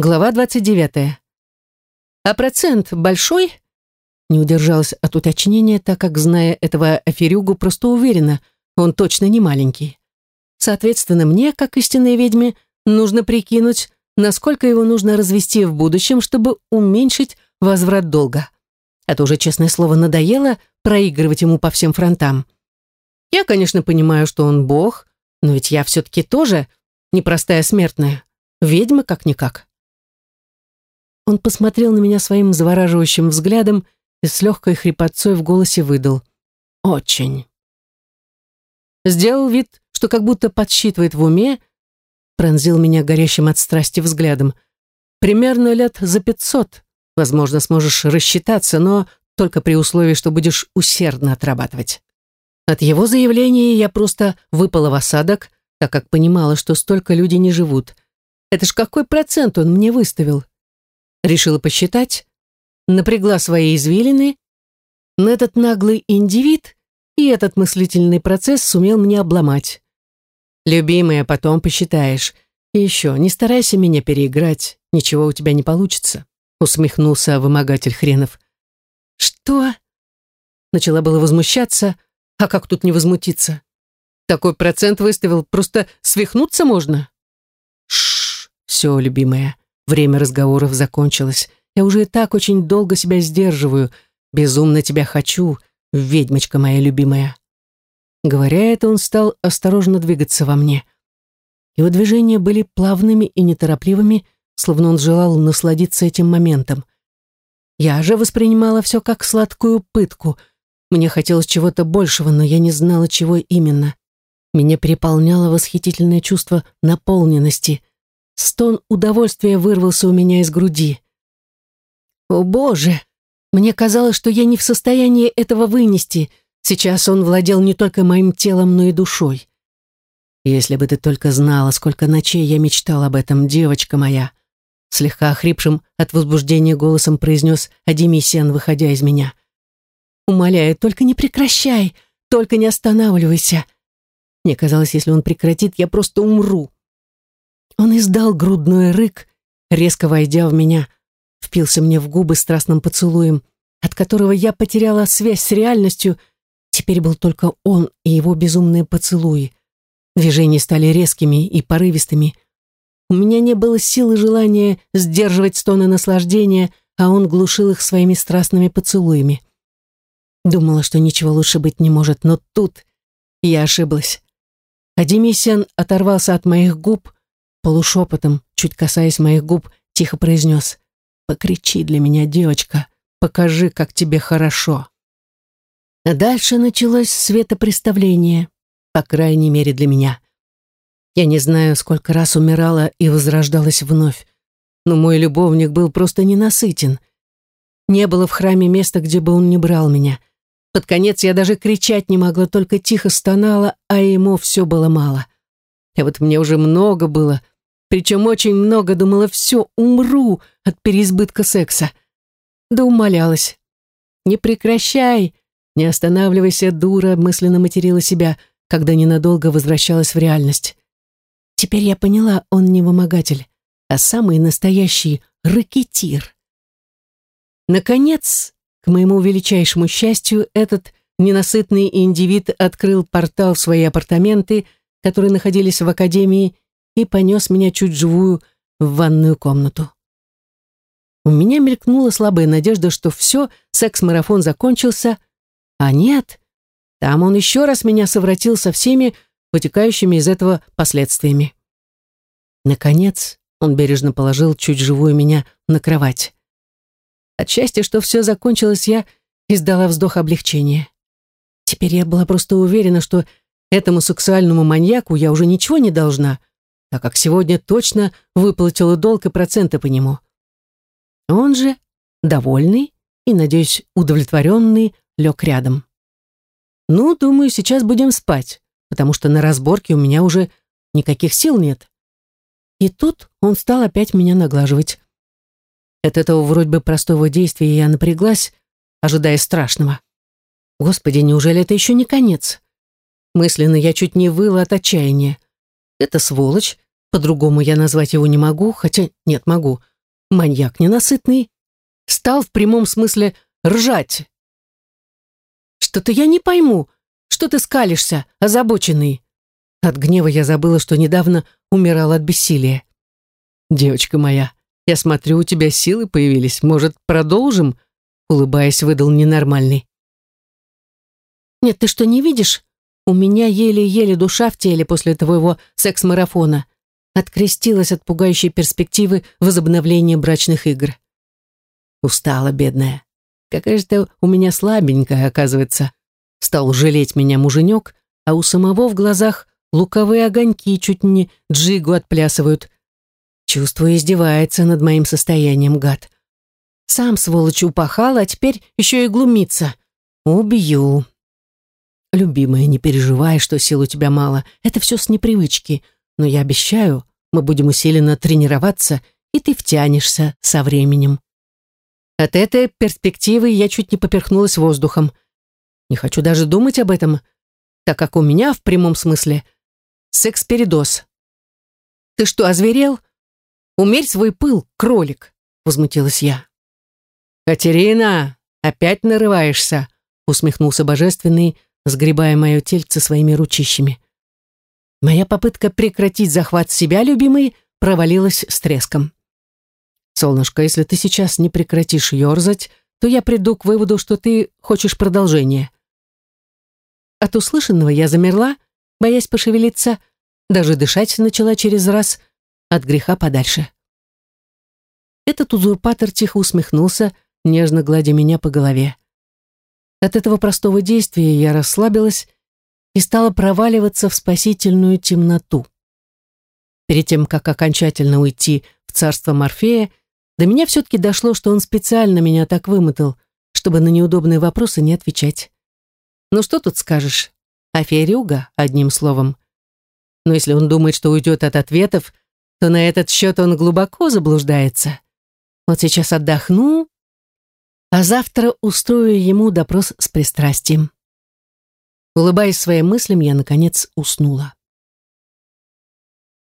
Глава 29. А процент большой? Не удержалась от уточнения, так как, зная этого аферюгу, просто уверена, он точно не маленький. Соответственно, мне, как истинной ведьме, нужно прикинуть, насколько его нужно развести в будущем, чтобы уменьшить возврат долга. А то уже, честное слово, надоело проигрывать ему по всем фронтам. Я, конечно, понимаю, что он бог, но ведь я все-таки тоже непростая смертная. Ведьма как-никак. Он посмотрел на меня своим завораживающим взглядом и с легкой хрипотцой в голосе выдал. «Очень». Сделал вид, что как будто подсчитывает в уме, пронзил меня горящим от страсти взглядом. «Примерно лет за пятьсот. Возможно, сможешь рассчитаться, но только при условии, что будешь усердно отрабатывать». От его заявления я просто выпала в осадок, так как понимала, что столько людей не живут. Это ж какой процент он мне выставил? Решила посчитать, напрягла свои извилины, но этот наглый индивид и этот мыслительный процесс сумел мне обломать. Любимая, потом посчитаешь. И еще, не старайся меня переиграть, ничего у тебя не получится, усмехнулся вымогатель хренов. Что? Начала было возмущаться, а как тут не возмутиться? Такой процент выставил, просто свихнуться можно. Шш, все, любимая, Время разговоров закончилось. Я уже и так очень долго себя сдерживаю. Безумно тебя хочу, ведьмочка моя любимая. Говоря это, он стал осторожно двигаться во мне. Его движения были плавными и неторопливыми, словно он желал насладиться этим моментом. Я же воспринимала все как сладкую пытку. Мне хотелось чего-то большего, но я не знала, чего именно. Меня переполняло восхитительное чувство наполненности, Стон удовольствия вырвался у меня из груди. «О, Боже! Мне казалось, что я не в состоянии этого вынести. Сейчас он владел не только моим телом, но и душой. Если бы ты только знала, сколько ночей я мечтал об этом, девочка моя!» Слегка охрипшим от возбуждения голосом произнес Адимисиан, выходя из меня. «Умоляю, только не прекращай, только не останавливайся!» Мне казалось, если он прекратит, я просто умру. Он издал грудной рык, резко войдя в меня, впился мне в губы страстным поцелуем, от которого я потеряла связь с реальностью. Теперь был только он и его безумные поцелуи. Движения стали резкими и порывистыми. У меня не было сил и желания сдерживать стоны наслаждения, а он глушил их своими страстными поцелуями. Думала, что ничего лучше быть не может, но тут я ошиблась. Адемисиан оторвался от моих губ, полушепотом, чуть касаясь моих губ, тихо произнес «Покричи для меня, девочка, покажи, как тебе хорошо». А дальше началось светопреставление, по крайней мере для меня. Я не знаю, сколько раз умирала и возрождалась вновь, но мой любовник был просто ненасытен. Не было в храме места, где бы он не брал меня. Под конец я даже кричать не могла, только тихо стонала, а ему все было мало. А вот мне уже много было, причем очень много думала, все, умру от переизбытка секса. Да умолялась. «Не прекращай, не останавливайся, дура», мысленно материла себя, когда ненадолго возвращалась в реальность. Теперь я поняла, он не вымогатель, а самый настоящий ракетир. Наконец, к моему величайшему счастью, этот ненасытный индивид открыл портал в свои апартаменты, которые находились в академии, и понес меня чуть живую в ванную комнату. У меня мелькнула слабая надежда, что все, секс-марафон закончился, а нет, там он еще раз меня совратил со всеми вытекающими из этого последствиями. Наконец, он бережно положил чуть живую меня на кровать. От счастья, что все закончилось, я издала вздох облегчения. Теперь я была просто уверена, что этому сексуальному маньяку я уже ничего не должна, так как сегодня точно выплатила долг и проценты по нему. Он же, довольный и, надеюсь, удовлетворенный, лег рядом. Ну, думаю, сейчас будем спать, потому что на разборке у меня уже никаких сил нет. И тут он стал опять меня наглаживать. От этого вроде бы простого действия я напряглась, ожидая страшного. Господи, неужели это еще не конец? Мысленно я чуть не выла от отчаяния. Эта сволочь по-другому я назвать его не могу, хотя нет, могу, маньяк ненасытный, стал в прямом смысле ржать. Что-то я не пойму, что ты скалишься, озабоченный. От гнева я забыла, что недавно умирала от бессилия. Девочка моя, я смотрю, у тебя силы появились. Может, продолжим? Улыбаясь, выдал ненормальный. Нет, ты что, не видишь? У меня еле-еле душа в теле после твоего секс-марафона. Открестилась от пугающей перспективы возобновления брачных игр. Устала, бедная. Какая же ты у меня слабенькая, оказывается. Стал жалеть меня муженек, а у самого в глазах луковые огоньки чуть не джигу отплясывают. Чувствую, издевается над моим состоянием, гад. Сам, сволочь, упахал, а теперь еще и глумится. Убью. Любимая, не переживай, что сил у тебя мало. Это все с непривычки. Но я обещаю, мы будем усиленно тренироваться, и ты втянешься со временем. От этой перспективы я чуть не поперхнулась воздухом. Не хочу даже думать об этом, так как у меня в прямом смысле секс-передоз. «Ты что, озверел? Умерь свой пыл, кролик!» — возмутилась я. «Катерина, опять нарываешься!» — усмехнулся божественный, сгребая мое тельце своими ручищами. Моя попытка прекратить захват себя, любимый, провалилась с треском. «Солнышко, если ты сейчас не прекратишь ерзать, то я приду к выводу, что ты хочешь продолжения. От услышанного я замерла, боясь пошевелиться, даже дышать начала через раз, от греха подальше. Этот узурпатор тихо усмехнулся, нежно гладя меня по голове. От этого простого действия я расслабилась и стала проваливаться в спасительную темноту. Перед тем, как окончательно уйти в царство Морфея, до меня все-таки дошло, что он специально меня так вымотал, чтобы на неудобные вопросы не отвечать. Ну что тут скажешь? Аферюга, одним словом. Но если он думает, что уйдет от ответов, то на этот счет он глубоко заблуждается. Вот сейчас отдохну, а завтра устрою ему допрос с пристрастием. Улыбаясь своим мыслям, я, наконец, уснула.